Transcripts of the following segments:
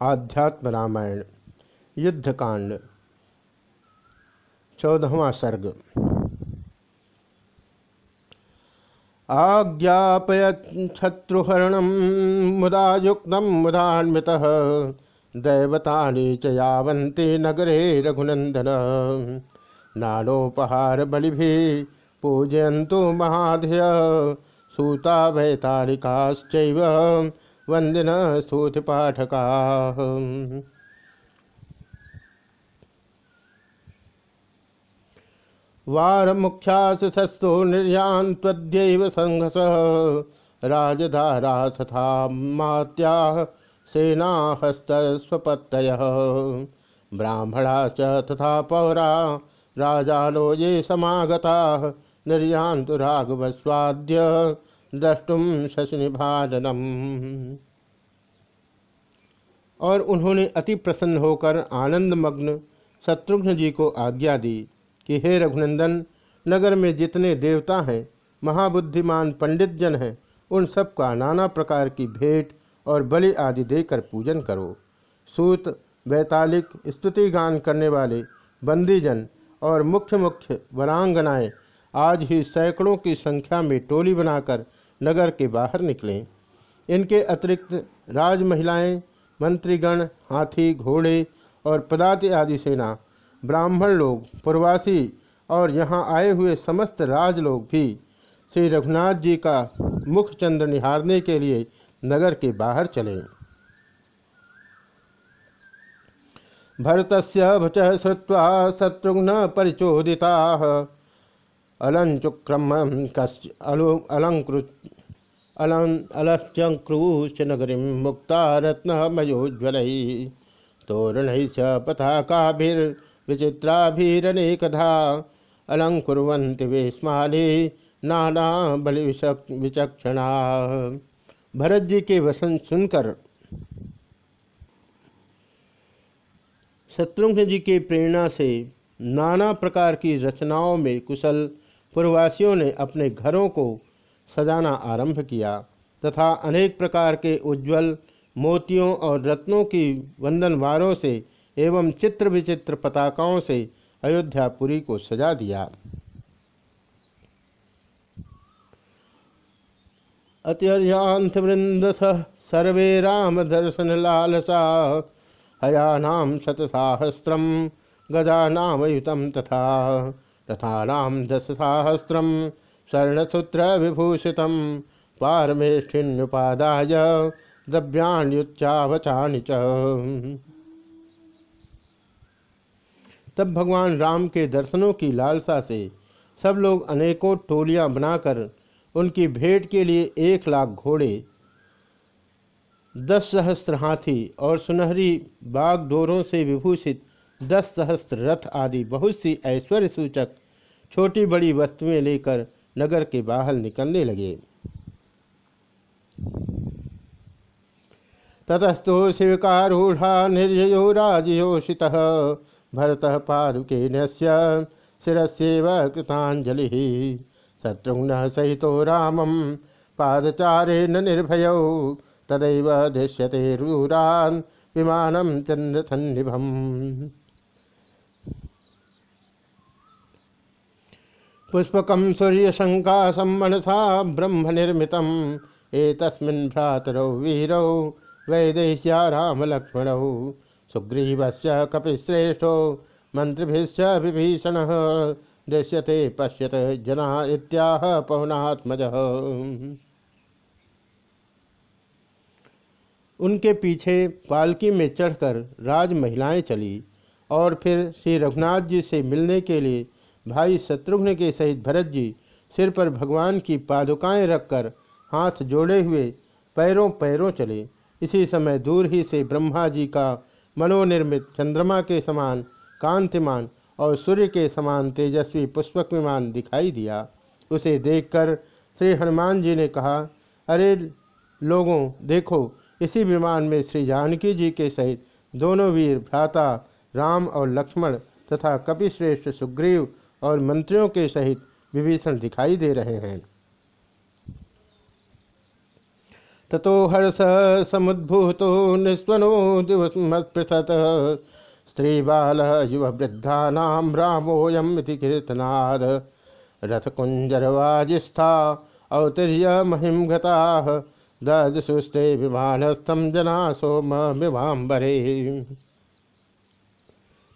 आध्यात्म रामायण, युद्धकांड, चौदहवा सर्ग। आज्ञापय शत्रुहरण मुदा युक्त मुदान्वित दैवता च नगरे रघुनंदन नानोपहार बलि पूजयन्तु महाधय सूता वैतालिकाश्चैव वंदिन स्तुतिपाठका वार मुख्यासो निर्यान तद्यैव संघस। राजधारा तथा मात्या सेना हस्तस्वपत्त ब्राह्मणा च तथा पौरा राजानो ये समागता। निर्यान्तु राघवस्वाद्य द्रष्टुम शशनिभाजनम। और उन्होंने अति प्रसन्न होकर आनंद मग्न शत्रुघ्न जी को आज्ञा दी कि हे रघुनंदन, नगर में जितने देवता हैं, महाबुद्धिमान पंडित जन हैं, उन सब का नाना प्रकार की भेंट और बलि आदि देकर पूजन करो। सूत, वैतालिक स्तुति गान करने वाले, बंदीजन और मुख्य मुख्य वरांगनाएँ आज ही सैकड़ों की संख्या में टोली बनाकर नगर के बाहर निकले। इनके अतिरिक्त राज महिलाएँ, मंत्रीगण, हाथी, घोड़े और पदाति आदि सेना, ब्राह्मण लोग, प्रवासी और यहाँ आए हुए समस्त राज लोग भी श्री रघुनाथ जी का मुख चंद्र निहारने के लिए नगर के बाहर चले। भरत भच श्रुवा शत्रुघ्न परिचोदिता। अलंचुक्रम अलंकृत अलश्चक्रूश्च नगरी मुक्ता रत्नमयोज्वल तोरण स पताकाभिर्विचित्राभिरनेकधा अलंकुर्वन्ति वेस्मानि नाना बलि विचक्षणा। भरत जी के वसन सुनकर शत्रुघ्न जी के प्रेरणा से नाना प्रकार की रचनाओं में कुशल पूर्ववासियों ने अपने घरों को सजाना आरंभ किया तथा अनेक प्रकार के उज्ज्वल मोतियों और रत्नों की वंदनवारों से एवं चित्र विचित्र पताकाओं से अयोध्यापुरी को सजा दिया। अत्यर्यांत वृंद सर्वे राम दर्शन लालसा हयानाम शतसाहस्रम गजानाम युतम तथा रथानाम दशसाहस्रम स्वर्णसूत्र विभूषित पारमेष्ठिन्युपादाय द्रव्याण्युच्चावचानि च। तब भगवान राम के दर्शनों की लालसा से सब लोग अनेकों टोलियाँ बनाकर उनकी भेंट के लिए एक लाख घोड़े, दस सहस्त्र हाथी और सुनहरी बागडोरों से विभूषित दस सहस्त्र रथ आदि बहुत सी ऐश्वर्य सूचक छोटी बड़ी वस्तुएँ लेकर नगर के बाहर निकलने लगे। ततस्तु शिवकारूढ़ा निर्जयो राजयोषित भरत पादुके शिरस्व कृतांजलि शत्रुघ्न सहित रामम पादचारेण निर्भय तदैव दृश्यते रूरान विमानम पुष्पक सूर्यशंकाशम मनसा ब्रह्म निर्मित भ्रातरौ, वीरौ, वैदेह्या रामलक्ष्मणौ, सुग्रीवस्य कपिश्रेष्ठो, मन्त्रिभिश्च दृश्यते पश्यत जना इत्याह पवनात्मज। उनके पीछे पालकी में चढ़कर राज महिलाएँ चली और फिर श्री रघुनाथ जी से मिलने के लिए भाई शत्रुघ्न के सहित भरत जी सिर पर भगवान की पादुकाएँ रखकर हाथ जोड़े हुए पैरों पैरों चले। इसी समय दूर ही से ब्रह्मा जी का मनोनिर्मित चंद्रमा के समान कांतिमान और सूर्य के समान तेजस्वी पुष्पक विमान दिखाई दिया। उसे देखकर श्री हनुमान जी ने कहा, अरे लोगों, देखो, इसी विमान में श्री जानकी जी के सहित दोनों वीर भ्राता राम और लक्ष्मण तथा कपिश्रेष्ठ सुग्रीव और मंत्रियों के सहित विभीषण दिखाई दे रहे हैं। ततो हर्ष समुद्भूतो निस्वनो दिवसमस्पृशत स्त्री बाल युव वृद्धा नाम रामोयम कीर्तनाद। रथकुंजरवाजिस्था अवतीर्य महिम गता। ददसुस्ते विमानस्थम जना सोम विवाम्बरे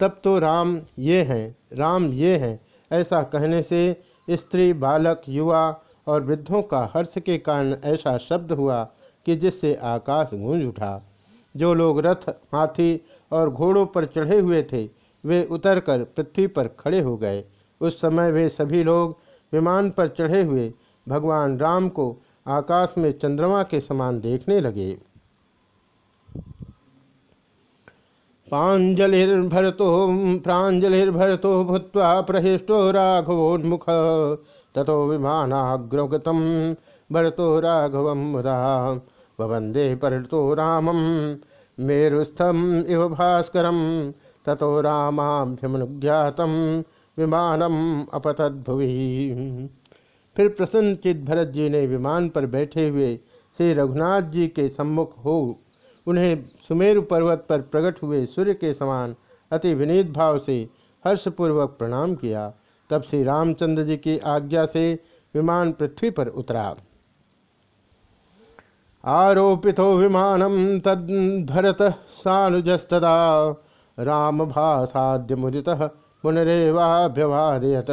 तब तो राम ये हैं, राम ये हैं ऐसा कहने से स्त्री, बालक, युवा और वृद्धों का हर्ष के कारण ऐसा शब्द हुआ कि जिससे आकाश गूंज उठा। जो लोग रथ, हाथी और घोड़ों पर चढ़े हुए थे, वे उतरकर पृथ्वी पर खड़े हो गए। उस समय वे सभी लोग विमान पर चढ़े हुए भगवान राम को आकाश में चंद्रमा के समान देखने लगे। प्राजलिर्भरतो प्राजलिर्भरतो भूत प्रहिष्टो राघवोन्मुख। तथो विमानाग्रगत भरतो राघव मुदा। वंदे परतो रामम, मेरुस्थम इव भास्कर तथो रामाभ्यमनुज्ञात विमानम अपतद्भुवि। फिर प्रसन्नचित भरत जी ने विमान पर बैठे हुए श्री रघुनाथ जी के सम्मुख हो उन्हें सुमेरु पर्वत पर प्रकट हुए सूर्य के समान अति विनीत भाव से हर्षपूर्वक प्रणाम किया। तब श्री रामचंद्र जी की आज्ञा से विमान पृथ्वी पर उतरा। आरोपितो विमानम तद भरत सानुजस्तदा। राम भाषाद्य मुदित मुनरेवाभ्यवादयत।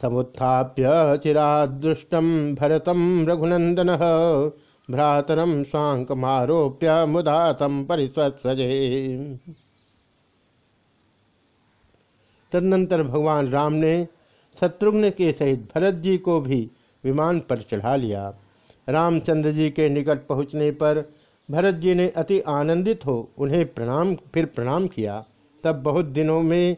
समुत्थाप्य चिरादृष्टम भरतम रघुनंदन भ्रातरम स्वांकमारोप्य मुदा तम तदनंतर भगवान राम ने शत्रुघ्न के सहित भरत जी को भी विमान पर चढ़ा लिया। रामचंद्र जी के निकट पहुँचने पर भरत जी ने अति आनंदित हो उन्हें प्रणाम, फिर प्रणाम किया। तब बहुत दिनों में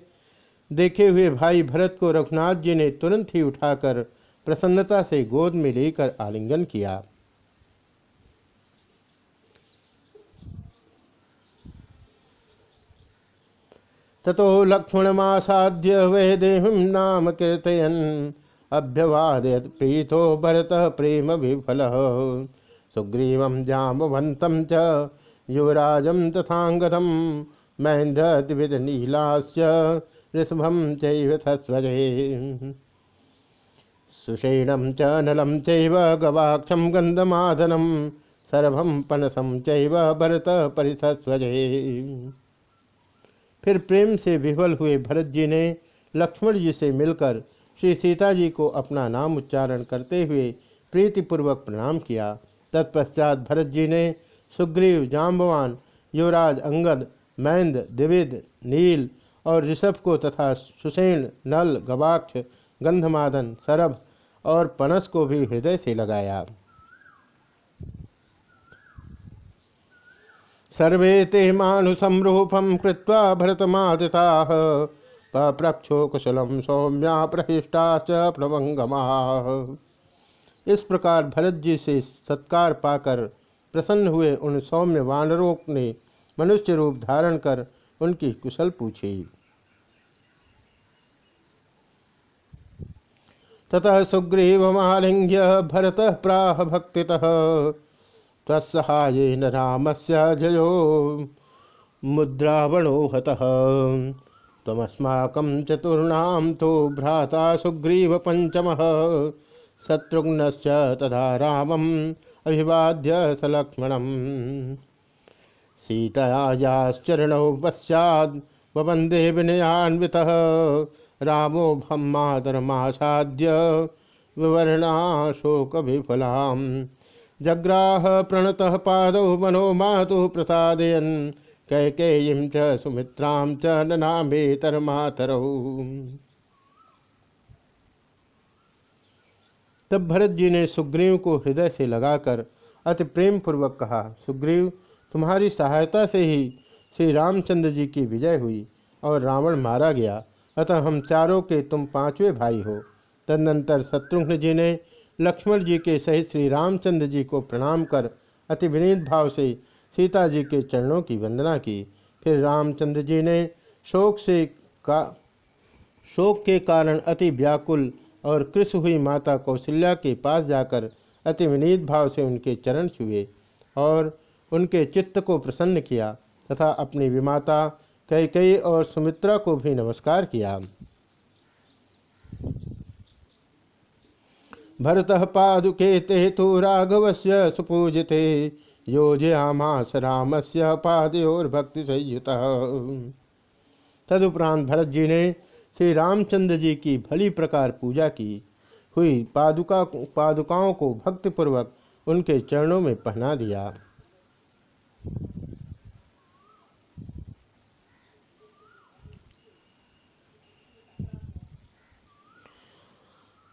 देखे हुए भाई भरत को रघुनाथ जी ने तुरंत ही उठाकर प्रसन्नता से गोद में लेकर आलिंगन किया। ततो लक्ष्मणमासाद्य वै देवी नाम कीर्तयन। अभ्यवादयत प्रीतो भरत प्रेम विफल। सुग्रीव जामवंत च युवराजम तथांगतम महेंद्र द्विविध नीलाश्च ऋषभम चस्वजे सुषेणम च नलम चैव गवाक्षम गंधमादनम सर्वम पनसम चैव भरत परिसस्वजे फिर प्रेम से विह्वल हुए भरत जी ने लक्ष्मण जी से मिलकर श्री सीता जी को अपना नाम उच्चारण करते हुए प्रीतिपूर्वक प्रणाम किया। तत्पश्चात भरत जी ने सुग्रीव जाम्बवान युवराज, अंगद मैंद द्विविद, नील और ऋषभ को तथा सुसेन, नल, गवाक्ष गंधमादन सरभ और पनस को भी हृदय से लगाया। सर्वे ते मानुसमरूपम कृत्वा भरतमादिता पप्रक्षो कुशलम सौम्या प्रहिष्टा च प्रमंगमा। इस प्रकार भरत जी से सत्कार पाकर प्रसन्न हुए उन सौम्य वानरों ने मनुष्य रूप धारण कर उनकी कुशल पूछी। ततः सुग्रीवमालिंग्य भरत प्राह भक्ति तत्सहायेन राम से जयो मुद्रावणो हतः। तमस्माकं चतुर्णां तो भ्राता सुग्रीव पंचम शत्रुघ्न तथा रामम् अभिवाद्य सलक्ष्मणम्। सीतयाश्चरणौ पश्चाद् वंदे विनयान्वितः। रामो ब्रह्मादरमासाद्य विवरणाशोकविफलां जग्राह प्रणतः पादौ मनो मातुः प्रसादयन्। कैकेयीं च सुमित्रां च ननामेतरमातरौ तब भरत जी ने सुग्रीव को हृदय से लगाकर अति प्रेम पूर्वक कहा, सुग्रीव, तुम्हारी सहायता से ही श्री रामचंद्र जी की विजय हुई और रावण मारा गया। अतः हम चारों के तुम पाँचवें भाई हो। तदनंतर शत्रुघ्न जी ने लक्ष्मण जी के सहित श्री रामचंद्र जी को प्रणाम कर अति विनीत भाव से सीता जी के चरणों की वंदना की। फिर रामचंद्र जी ने शोक से का, शोक के कारण अति व्याकुल और कृष हुई माता कौशल्या के पास जाकर अति विनीत भाव से उनके चरण छुए और उनके चित्त को प्रसन्न किया तथा अपनी विमाता कई कई और सुमित्रा को भी नमस्कार किया। भरत पादुके ते तो राघव से सुपूजिते, योजयामास राम से पादयोर्भक्ति संयुत। तदुपरांत भरत जी ने श्री रामचंद्र जी की भली प्रकार पूजा की। हुई पादुका, पादुकाओं को भक्तिपूर्वक उनके चरणों में पहना दिया।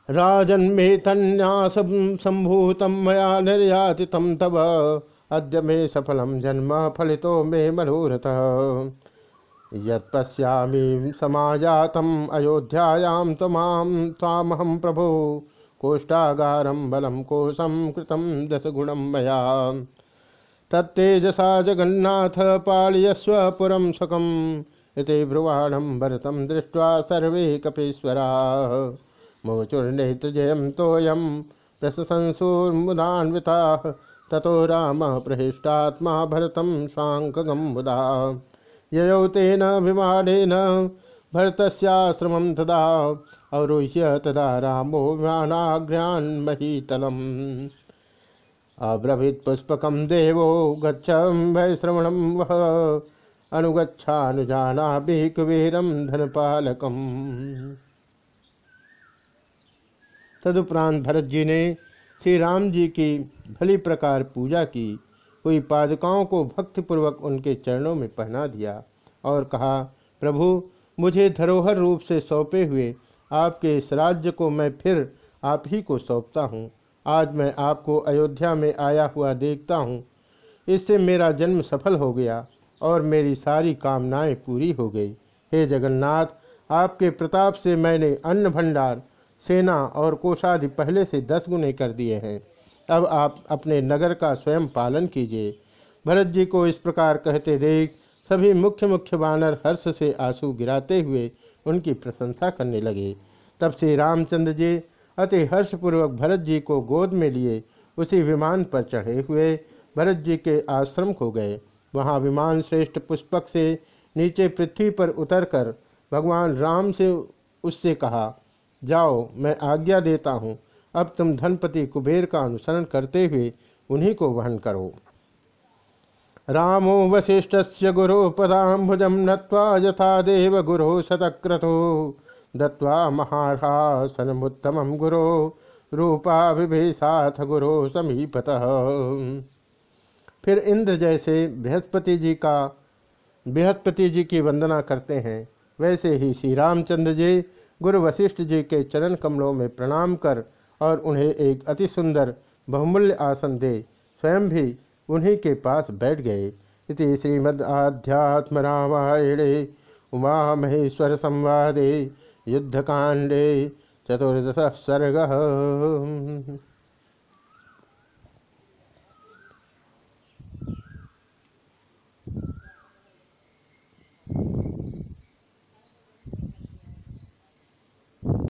राजन्मे तन्यास संभूतम मया निर्यातितम तब अद्य मे सफलम जन्म, फलितो मे मनोरथ यत्पश्यामी समाजातम, अयोध्यायां तमाम तामहम प्रभो। कोष्ठागारम बलम कोशम कृतम दशगुणम मया। तत्तेजसा जगन्नाथ पालयस्व पुरम सकम इति ब्रुवाणम भरतम दृष्ट्वा सर्वे कपीश्वरा। मोचुर्नेत्रजयं तोयं प्रशंसूर्मुदान्विता ततो राम प्रहिष्टात्मा भरतं शाङ्कगं मुदा। ययौ तेन विमानेन भरतस्याश्रमं तदा। अवरुह्य तदा रामो विमानाग्र्यान्महीतलम् अब्रवीत् पुष्पकं देवो गच्छ वैश्रवणं वह अनुगच्छानुजानाभि कुबेरं धनपालकम्। तदुपरांत भरत जी ने श्री राम जी की भली प्रकार पूजा की। हुई पादुकाओं को भक्तिपूर्वक उनके चरणों में पहना दिया और कहा, प्रभु, मुझे धरोहर रूप से सौंपे हुए आपके इस राज्य को मैं फिर आप ही को सौंपता हूँ। आज मैं आपको अयोध्या में आया हुआ देखता हूँ। इससे मेरा जन्म सफल हो गया और मेरी सारी कामनाएँ पूरी हो गई। हे जगन्नाथ, आपके प्रताप से मैंने अन्न भंडार सेना और कोषादि पहले से दस गुने कर दिए हैं। अब आप अपने नगर का स्वयं पालन कीजिए। भरत जी को इस प्रकार कहते देख सभी मुख्य मुख्य वानर हर्ष से आँसू गिराते हुए उनकी प्रशंसा करने लगे। तब से रामचंद्र जी अति हर्षपूर्वक भरत जी को गोद में लिए उसी विमान पर चढ़े हुए भरत जी के आश्रम को गए। वहाँ विमान श्रेष्ठ पुष्पक से नीचे पृथ्वी पर उतरकर भगवान राम से उससे कहा जाओ, मैं आज्ञा देता हूँ। अब तुम धनपति कुबेर का अनुसरण करते हुए उन्हीं को वहन करो। रामो वशिष्ठ से गुरु पदाबुज नत्वा यथा देव गुरु शतक्रतो। दत्वा महारासनमुत्तम गुरु रूपा विभेषाथ गुरु समीपत। फिर इंद्र जैसे बृहस्पति जी का, बृहस्पति जी की वंदना करते हैं, वैसे ही श्री रामचंद्र जी गुरु वशिष्ठ जी के चरण कमलों में प्रणाम कर और उन्हें एक अति सुंदर बहुमूल्य आसन दे, स्वयं भी उन्हीं के पास बैठ गए। इस श्रीमद्ध्यात्म रामायणे उमा महेश्वर संवादे, युद्धकांडे, चतुर्दश सर्ग।